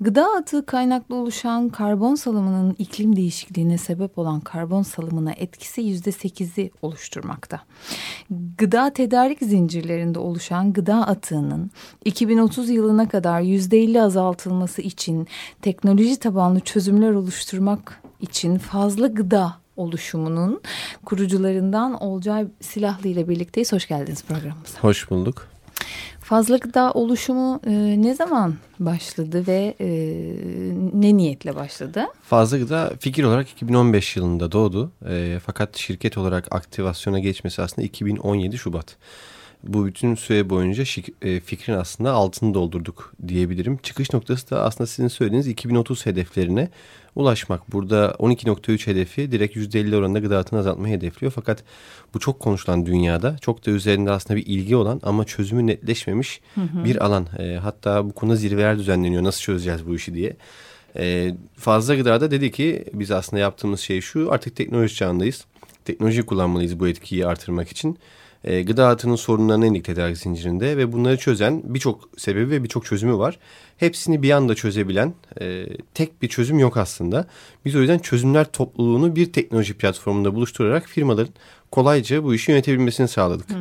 Gıda atığı kaynaklı oluşan karbon salımının iklim değişikliğine sebep olan karbon salımına etkisi yüzde sekizi oluşturmakta. Gıda tedarik zincirlerinde oluşan gıda atığının 2030 yılına kadar yüzde elli azaltılması için teknoloji tabanlı çözümler oluşturmak için fazla gıda oluşumunun kurucularından Olcay Silahlı ile birlikteyiz. Hoş geldiniz programımıza. Hoş bulduk. Fazla gıda oluşumu e, ne zaman başladı ve e, ne niyetle başladı? Fazla gıda fikir olarak 2015 yılında doğdu. E, fakat şirket olarak aktivasyona geçmesi aslında 2017 Şubat. Bu bütün süre boyunca e, fikrin aslında altını doldurduk diyebilirim. Çıkış noktası da aslında sizin söylediğiniz 2030 hedeflerine ulaşmak. Burada 12.3 hedefi direkt %50 oranında gıda atını azaltmayı hedefliyor. Fakat bu çok konuşulan dünyada çok da üzerinde aslında bir ilgi olan ama çözümü netleşmemiş hı hı. bir alan. E, hatta bu konuda zirveler düzenleniyor nasıl çözeceğiz bu işi diye. E, fazla gıdada dedi ki biz aslında yaptığımız şey şu artık teknoloji çağındayız. Teknoloji kullanmalıyız bu etkiyi artırmak için e, gıda atının sorunlarına indik tedarik zincirinde ve bunları çözen birçok sebebi ve birçok çözümü var. Hepsini bir anda çözebilen e, tek bir çözüm yok aslında. Biz o yüzden çözümler topluluğunu bir teknoloji platformunda buluşturarak firmaların kolayca bu işi yönetebilmesini sağladık. Hmm.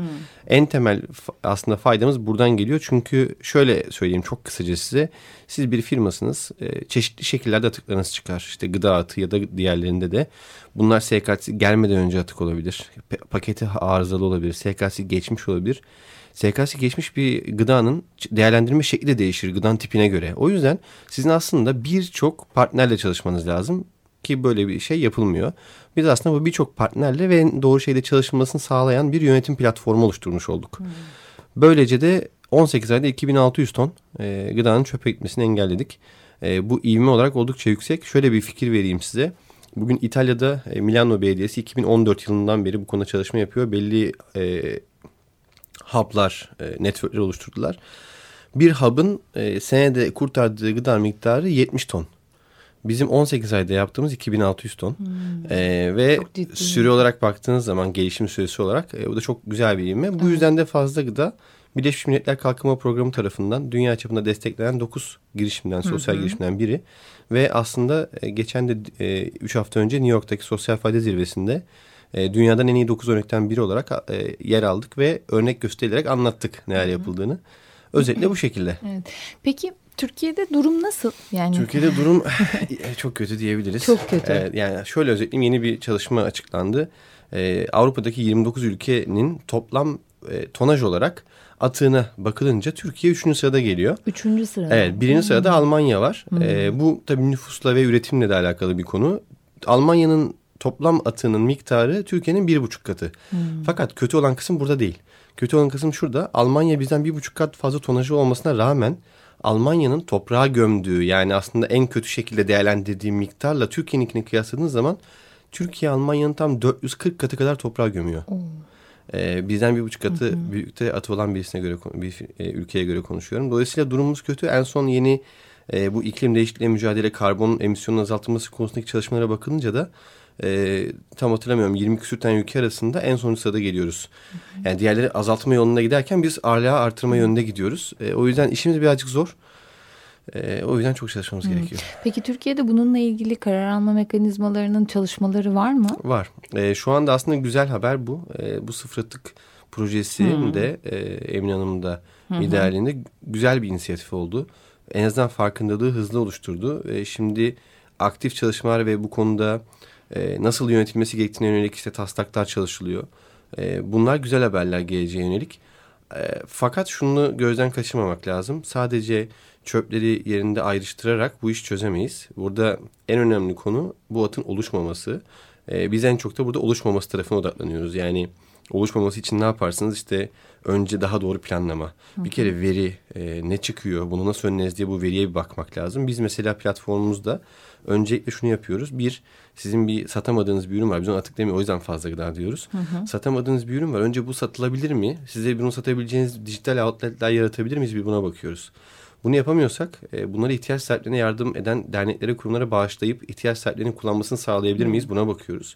En temel aslında faydamız buradan geliyor. Çünkü şöyle söyleyeyim çok kısaca size. Siz bir firmasınız. E, çeşitli şekillerde atıklarınız çıkar. İşte gıda atığı ya da diğerlerinde de. Bunlar SKC gelmeden önce atık olabilir. Paketi arızalı olabilir. SKC geçmiş olabilir. SKC geçmiş bir gıdanın değerlendirme şekli de değişir gıdanın tipine göre. O yüzden sizin aslında birçok partnerle çalışmanız lazım ki böyle bir şey yapılmıyor. Biz aslında bu birçok partnerle ve doğru şeyde çalışılmasını sağlayan bir yönetim platformu oluşturmuş olduk. Hmm. Böylece de 18 ayda 2600 ton e, gıdanın çöpe gitmesini engelledik. E, bu ivme olarak oldukça yüksek. Şöyle bir fikir vereyim size. Bugün İtalya'da e, Milano Belediyesi 2014 yılından beri bu konuda çalışma yapıyor. Belli e, hub'lar, e, networkler oluşturdular. Bir hub'ın e, senede kurtardığı gıda miktarı 70 ton. Bizim 18 ayda yaptığımız 2600 ton. Hmm. Ee, ve süre olarak baktığınız zaman gelişim süresi olarak e, bu da çok güzel bir ivme. Bu evet. yüzden de fazla gıda Birleşmiş Milletler Kalkınma Programı tarafından dünya çapında desteklenen 9 girişimden, sosyal hı hı. girişimden biri. Ve aslında e, geçen de 3 e, hafta önce New York'taki sosyal fayda zirvesinde e, dünyadan en iyi 9 örnekten biri olarak yer aldık ve örnek gösterilerek anlattık neler yapıldığını. Özetle bu şekilde. Evet. Peki Türkiye'de durum nasıl? Yani Türkiye'de durum çok kötü diyebiliriz. Çok kötü. Ee, yani şöyle özetleyeyim yeni bir çalışma açıklandı. Ee, Avrupa'daki 29 ülkenin toplam e, tonaj olarak atığına bakılınca Türkiye üçüncü sırada geliyor. Üçüncü sırada. Evet birinci hmm. sırada Almanya var. Hmm. Ee, bu tabii nüfusla ve üretimle de alakalı bir konu. Almanya'nın toplam atığının miktarı Türkiye'nin bir buçuk katı. Hmm. Fakat kötü olan kısım burada değil. Kötü olan kısım şurada. Almanya bizden bir buçuk kat fazla tonajı olmasına rağmen Almanya'nın toprağa gömdüğü yani aslında en kötü şekilde değerlendirdiği miktarla Türkiye'ninkini kıyasladığınız zaman Türkiye Almanya'nın tam 440 katı kadar toprağa gömüyor. Hmm. Ee, bizden bir buçuk katı hı hı. büyükte atı olan birisine göre bir e, ülkeye göre konuşuyorum. Dolayısıyla durumumuz kötü. En son yeni e, bu iklim değişikliği mücadele karbon emisyonunun azaltılması konusundaki çalışmalara bakılınca da e, tam hatırlamıyorum 20 küsür tane ülke arasında en son sırada geliyoruz. Yani diğerleri azaltma yoluna giderken biz ağırlığa artırma yönünde gidiyoruz. E, o yüzden işimiz birazcık zor. E, o yüzden çok çalışmamız hmm. gerekiyor. Peki Türkiye'de bununla ilgili karar alma mekanizmalarının çalışmaları var mı? Var. E, şu anda aslında güzel haber bu. E, bu sıfır atık projesi hmm. e, Emin Hanım'ın da liderliğinde güzel bir inisiyatif oldu. En azından farkındalığı hızlı oluşturdu. E, şimdi aktif çalışmalar ve bu konuda e, nasıl yönetilmesi gerektiğine yönelik işte taslaklar çalışılıyor. E, bunlar güzel haberler geleceğe yönelik. E, fakat şunu gözden kaçırmamak lazım. Sadece çöpleri yerinde ayrıştırarak bu iş çözemeyiz. Burada en önemli konu bu atın oluşmaması. E, biz en çok da burada oluşmaması tarafına odaklanıyoruz. Yani oluşmaması için ne yaparsınız? İşte önce daha doğru planlama. Hı. Bir kere veri e, ne çıkıyor, bunu nasıl önleriz diye bu veriye bir bakmak lazım. Biz mesela platformumuzda öncelikle şunu yapıyoruz. Bir, sizin bir satamadığınız bir ürün var. Biz onu atık demiyor o yüzden fazla gıda diyoruz. Hı hı. Satamadığınız bir ürün var. Önce bu satılabilir mi? Size bunu satabileceğiniz dijital outletler yaratabilir miyiz? Bir buna bakıyoruz. Bunu yapamıyorsak e, bunları ihtiyaç sahiplerine yardım eden derneklere, kurumlara bağışlayıp ihtiyaç sahiplerinin kullanmasını sağlayabilir miyiz? Buna bakıyoruz.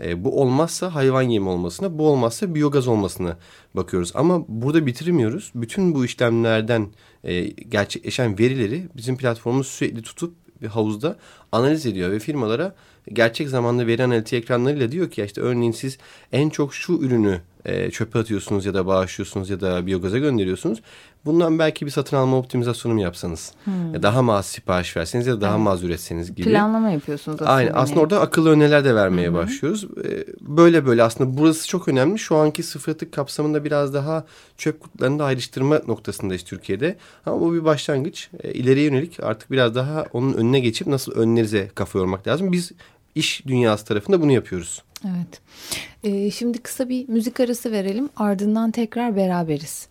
E, bu olmazsa hayvan yemi olmasına, bu olmazsa biyogaz olmasına bakıyoruz. Ama burada bitirmiyoruz. Bütün bu işlemlerden e, gerçekleşen verileri bizim platformumuz sürekli tutup bir havuzda analiz ediyor ve firmalara gerçek zamanlı veri analitiği ekranlarıyla diyor ki işte örneğin siz en çok şu ürünü e, çöpe atıyorsunuz ya da bağışlıyorsunuz ya da biyogaza gönderiyorsunuz. Bundan belki bir satın alma optimizasyonu mu yapsanız? Hmm. Ya daha mı az sipariş verseniz ya da daha evet. mı az üretseniz gibi. Planlama yapıyorsunuz aslında. Aynen. Aslında orada akıllı öneriler de vermeye hmm. başlıyoruz. Ee, böyle böyle aslında burası çok önemli. Şu anki sıfır atık kapsamında biraz daha çöp kutularını da ayrıştırma noktasındayız Türkiye'de. Ama bu bir başlangıç. İleriye yönelik artık biraz daha onun önüne geçip nasıl önlerize kafa yormak lazım. Biz iş dünyası tarafında bunu yapıyoruz. Evet. Ee, şimdi kısa bir müzik arası verelim. Ardından tekrar beraberiz.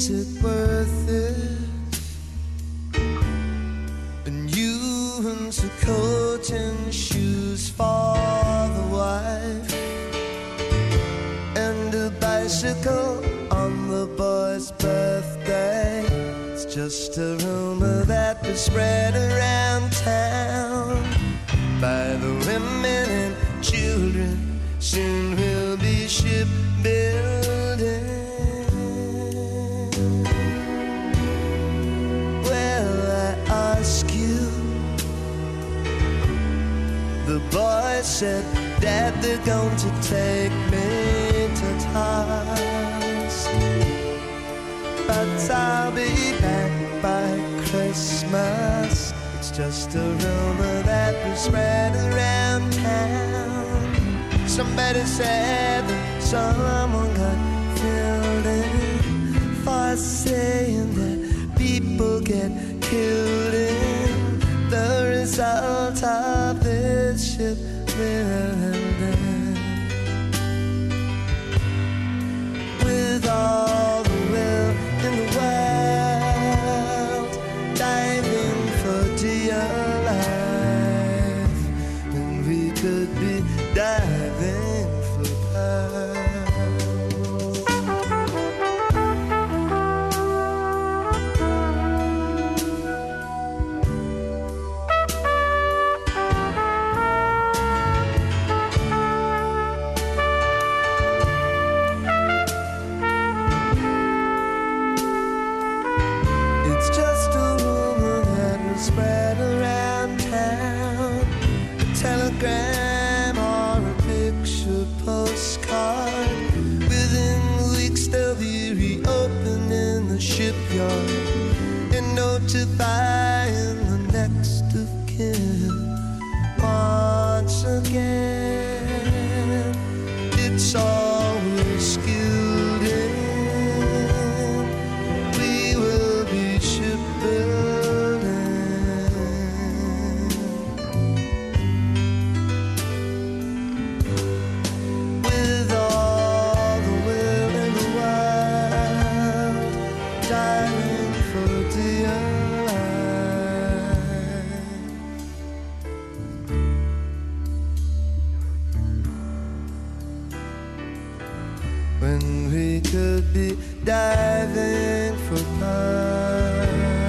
Is it worth just a rumor that was spread around town By the women and children Soon we'll be shipbuilding Well, I ask you, the boy said, that they're going to take me to task. But I'll be back by Christmas. It's just a rumor that was spread around town. Somebody said that someone got killed in for saying that people get killed in the result of this ship with all for dear life and we could be to find when we could be diving for love.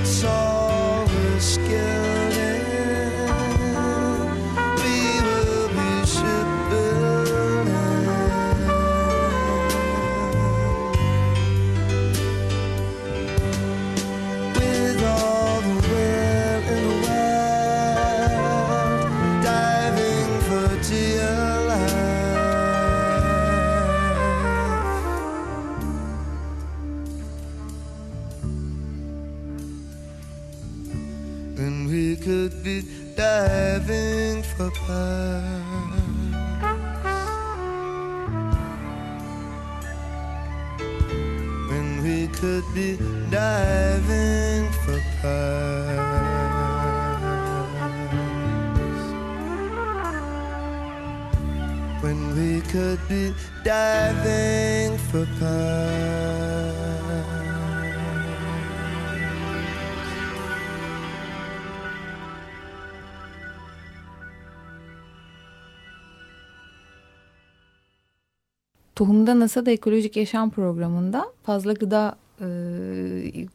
it's all risky. Could be diving for pearls. When we could be diving for pearls. Tohumda NASA'da Ekolojik Yaşam Programı'nda fazla gıda e,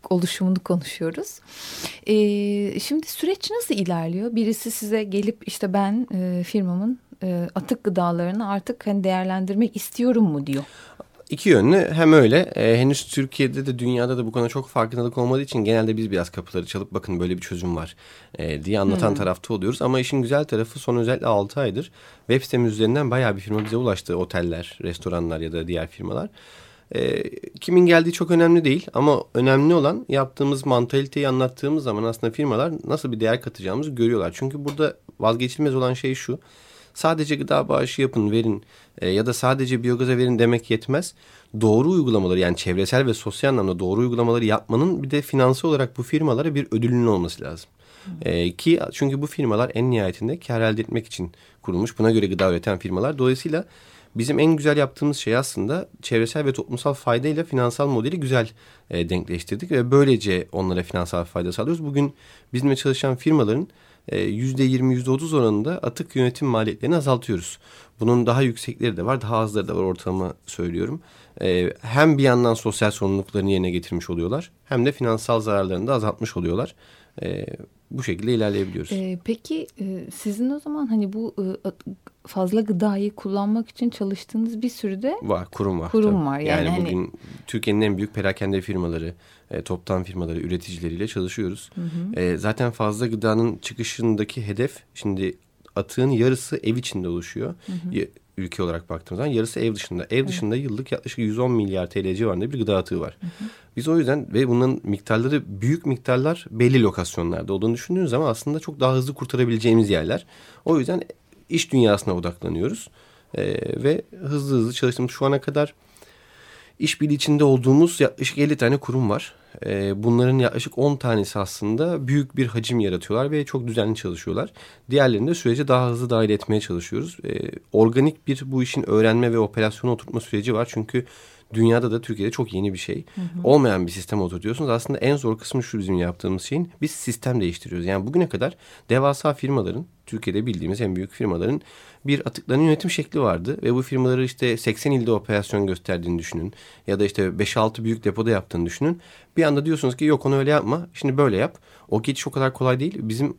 oluşumunu konuşuyoruz. E, şimdi süreç nasıl ilerliyor? Birisi size gelip işte ben e, firmamın e, atık gıdalarını artık hani değerlendirmek istiyorum mu diyor. İki yönlü hem öyle e, henüz Türkiye'de de dünyada da bu konuda çok farkındalık olmadığı için genelde biz biraz kapıları çalıp bakın böyle bir çözüm var e, diye anlatan hmm. tarafta oluyoruz. Ama işin güzel tarafı son özellikle 6 aydır web sitemiz üzerinden bayağı bir firma bize ulaştı. Oteller, restoranlar ya da diğer firmalar. E, kimin geldiği çok önemli değil ama önemli olan yaptığımız mantaliteyi anlattığımız zaman aslında firmalar nasıl bir değer katacağımızı görüyorlar. Çünkü burada vazgeçilmez olan şey şu sadece gıda bağışı yapın verin e, ya da sadece biyogaza verin demek yetmez. Doğru uygulamaları yani çevresel ve sosyal anlamda doğru uygulamaları yapmanın bir de finansal olarak bu firmalara bir ödülünün olması lazım. E, ki çünkü bu firmalar en nihayetinde kar elde etmek için kurulmuş. Buna göre gıda üreten firmalar. Dolayısıyla bizim en güzel yaptığımız şey aslında çevresel ve toplumsal faydayla finansal modeli güzel e, denkleştirdik ve böylece onlara finansal fayda sağlıyoruz. Bugün bizimle çalışan firmaların %20 e, %30 oranında atık yönetim maliyetlerini azaltıyoruz. Bunun daha yüksekleri de var daha azları da var ortalama söylüyorum. E, hem bir yandan sosyal sorumluluklarını yerine getirmiş oluyorlar hem de finansal zararlarını da azaltmış oluyorlar. E, bu şekilde ilerleyebiliyoruz. Ee, peki sizin o zaman hani bu fazla gıdayı kullanmak için çalıştığınız bir sürü de var kurum var. Kurum tabii. var yani, yani hani... bugün Türkiye'nin en büyük perakende firmaları e, toptan firmaları, üreticileriyle çalışıyoruz. Hı hı. E, zaten fazla gıdanın çıkışındaki hedef şimdi atığın yarısı ev içinde oluşuyor. Hı hı. Ülke olarak baktığımız zaman yarısı ev dışında. Ev evet. dışında yıllık yaklaşık 110 milyar TL civarında bir gıda atığı var. Hı hı. Biz o yüzden ve bunun miktarları büyük miktarlar belli lokasyonlarda olduğunu düşündüğünüz zaman aslında çok daha hızlı kurtarabileceğimiz yerler. O yüzden iş dünyasına odaklanıyoruz. Ee, ve hızlı hızlı çalıştığımız şu ana kadar işbirliği içinde olduğumuz yaklaşık 50 tane kurum var. Ee, bunların yaklaşık 10 tanesi aslında büyük bir hacim yaratıyorlar ve çok düzenli çalışıyorlar. Diğerlerini de sürece daha hızlı dahil etmeye çalışıyoruz. Ee, organik bir bu işin öğrenme ve operasyona oturtma süreci var. Çünkü dünyada da Türkiye'de çok yeni bir şey. Hı hı. Olmayan bir sistem oturtuyorsunuz. Aslında en zor kısmı şu bizim yaptığımız şeyin biz sistem değiştiriyoruz. Yani bugüne kadar devasa firmaların Türkiye'de bildiğimiz en büyük firmaların bir atıkların yönetim şekli vardı. Ve bu firmaları işte 80 ilde operasyon gösterdiğini düşünün. Ya da işte 5-6 büyük depoda yaptığını düşünün. Bir anda diyorsunuz ki yok onu öyle yapma. Şimdi böyle yap. O geçiş o kadar kolay değil. Bizim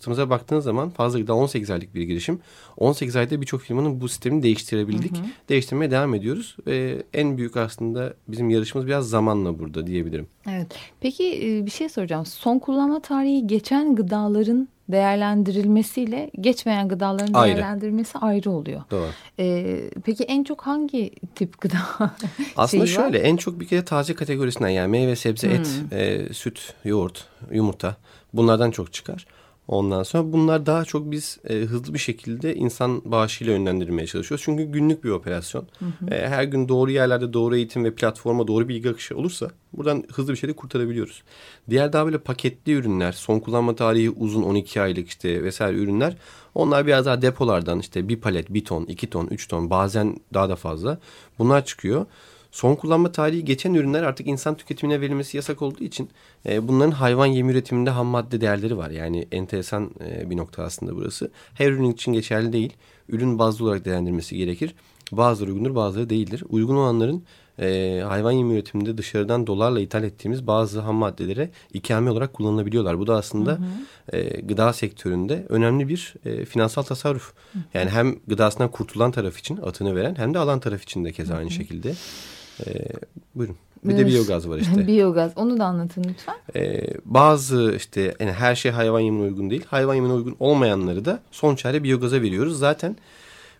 hayatımıza baktığınız zaman fazla gıda 18 aylık bir girişim. 18 ayda birçok firmanın bu sistemini değiştirebildik. Hı hı. Değiştirmeye devam ediyoruz. Ve en büyük aslında bizim yarışımız biraz zamanla burada diyebilirim. Evet. Peki e, bir şey soracağım. Son kullanma tarihi geçen gıdaların değerlendirilmesiyle geçmeyen gıdaların ayrı. değerlendirilmesi ayrı oluyor. Doğru. Ee, peki en çok hangi tip gıda Aslında şöyle var? en çok bir kere taze kategorisinden yani meyve, sebze, hmm. et, e, süt, yoğurt, yumurta bunlardan çok çıkar. Ondan sonra bunlar daha çok biz e, hızlı bir şekilde insan bağışıyla yönlendirmeye çalışıyoruz. Çünkü günlük bir operasyon. Hı hı. E, her gün doğru yerlerde doğru eğitim ve platforma doğru bilgi akışı olursa buradan hızlı bir şekilde kurtarabiliyoruz. Diğer daha böyle paketli ürünler, son kullanma tarihi uzun 12 aylık işte vesaire ürünler. Onlar biraz daha depolardan işte bir palet, bir ton, iki ton, üç ton bazen daha da fazla bunlar çıkıyor. Son kullanma tarihi geçen ürünler artık insan tüketimine verilmesi yasak olduğu için e, bunların hayvan yem üretiminde ham madde değerleri var. Yani enteresan e, bir nokta aslında burası. Her ürün için geçerli değil. Ürün bazlı olarak değerlendirmesi gerekir. Bazıları uygundur bazıları değildir. Uygun olanların e, hayvan yem üretiminde dışarıdan dolarla ithal ettiğimiz bazı ham maddelere ikame olarak kullanılabiliyorlar. Bu da aslında hı hı. E, gıda sektöründe önemli bir e, finansal tasarruf. Hı hı. Yani hem gıdasından kurtulan taraf için atını veren hem de alan taraf için de keza hı hı. aynı şekilde. Ee, buyurun. Bir de biyogaz var işte. biyogaz. Onu da anlatın lütfen. Ee, bazı işte yani her şey hayvan yemine uygun değil. Hayvan yemine uygun olmayanları da son çare biyogaza veriyoruz. Zaten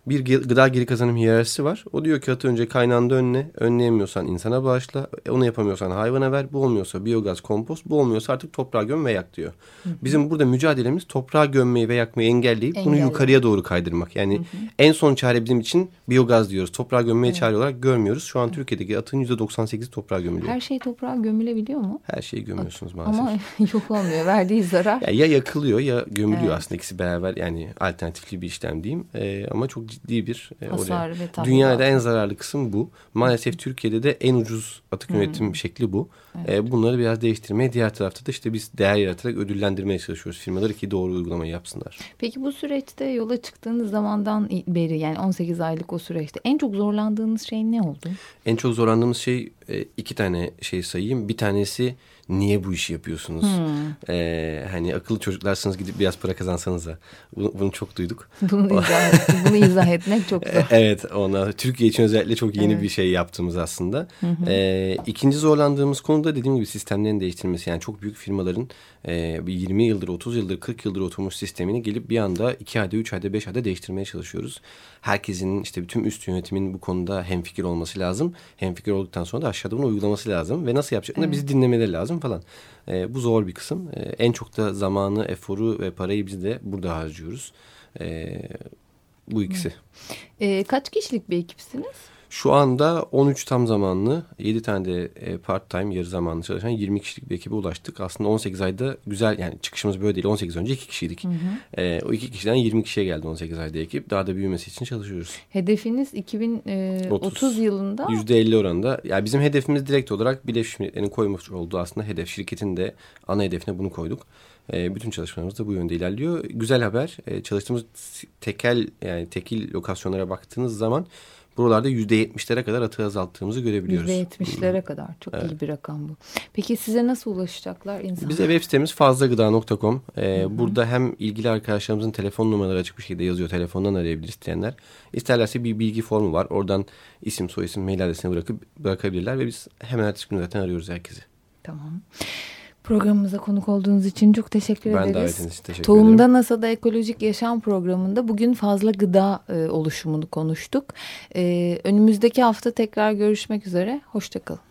bir gıda geri kazanım hiyerarşisi var. O diyor ki atı önce kaynağında önle. Önleyemiyorsan insana bağışla. E, onu yapamıyorsan hayvana ver. Bu olmuyorsa biyogaz, kompost. Bu olmuyorsa artık toprağa göm ve yak diyor. Hı hı. Bizim burada mücadelemiz toprağa gömmeyi ve yakmayı engelleyip Engelli. bunu yukarıya doğru kaydırmak. Yani hı hı. en son çare bizim için biyogaz diyoruz. Toprağa gömmeye evet. çare olarak görmüyoruz. Şu an evet. Türkiye'deki atın %98'i toprağa gömülüyor. Her şey toprağa gömülebiliyor mu? Her şeyi gömüyorsunuz maalesef. Ama yok olmuyor. Verdiği zarar. Ya, ya yakılıyor ya gömülüyor evet. aslında ikisi beraber. Yani alternatifli bir işlem diyeyim. Ee, ama çok ciddi bir e, Hasar oraya. Dünyada en zararlı kısım bu. Maalesef Türkiye'de de en ucuz atık hmm. yönetim şekli bu. Evet. Ee, bunları biraz değiştirmeye diğer tarafta da işte biz değer yaratarak ödüllendirmeye çalışıyoruz firmaları ki doğru uygulamayı yapsınlar. Peki bu süreçte yola çıktığınız zamandan beri yani 18 aylık o süreçte en çok zorlandığınız şey ne oldu? En çok zorlandığımız şey e, iki tane şey sayayım. Bir tanesi niye bu işi yapıyorsunuz? Hmm. Ee, hani akıllı çocuklarsınız gidip biraz para kazansanız da. Bunu, bunu çok duyduk. Bunu izah, bunu izah etmek çok zor. evet ona Türkiye için özellikle çok yeni evet. bir şey yaptığımız aslında. Hı Ee, ikinci zorlandığımız konu da dediğim gibi sistemlerin değiştirilmesi. Yani çok büyük firmaların e, bir 20 yıldır, 30 yıldır, 40 yıldır oturmuş sistemini gelip bir anda 2 ayda, 3 ayda, 5 ayda değiştirmeye çalışıyoruz. Herkesin işte bütün üst yönetimin bu konuda hemfikir olması lazım. Hemfikir olduktan sonra da aşağıda bunu uygulaması lazım. Ve nasıl yapacaklarını evet. bizi dinlemeleri lazım falan. E, bu zor bir kısım. E, en çok da zamanı, eforu ve parayı biz de burada harcıyoruz. E, bu ikisi. E, kaç kişilik bir ekipsiniz? Şu anda 13 tam zamanlı, 7 tane de e, part time yarı zamanlı çalışan 20 kişilik bir ekibe ulaştık. Aslında 18 ayda güzel yani çıkışımız böyle değil. 18 önce 2 kişiydik. Hı hı. E, o 2 kişiden 20 kişiye geldi 18 ayda ekip. Daha da büyümesi için çalışıyoruz. Hedefiniz 2030 e, yılında? %50 oranında. Yani bizim hedefimiz direkt olarak Birleşmiş Milletler'in koymuş olduğu aslında hedef. Şirketin de ana hedefine bunu koyduk. bütün çalışmalarımız da bu yönde ilerliyor. Güzel haber. çalıştığımız tekel yani tekil lokasyonlara baktığınız zaman buralarda yüzde yetmişlere kadar atığı azalttığımızı görebiliyoruz. Yüzde yetmişlere kadar çok evet. iyi bir rakam bu. Peki size nasıl ulaşacaklar insanlar? Bize web sitemiz fazlagıda.com. Ee, burada hem ilgili arkadaşlarımızın telefon numaraları açık bir şekilde yazıyor. Telefondan arayabilir isteyenler. İsterlerse bir bilgi formu var. Oradan isim, soyisim, mail adresini bırakıp bırakabilirler ve biz hemen ertesi gün zaten arıyoruz herkesi. Tamam. Programımıza konuk olduğunuz için çok teşekkür ben ederiz. Ben davetiniz için teşekkür Tohumda ederim. NASA'da Ekolojik Yaşam programında bugün fazla gıda e, oluşumunu konuştuk. E, önümüzdeki hafta tekrar görüşmek üzere. Hoşçakalın.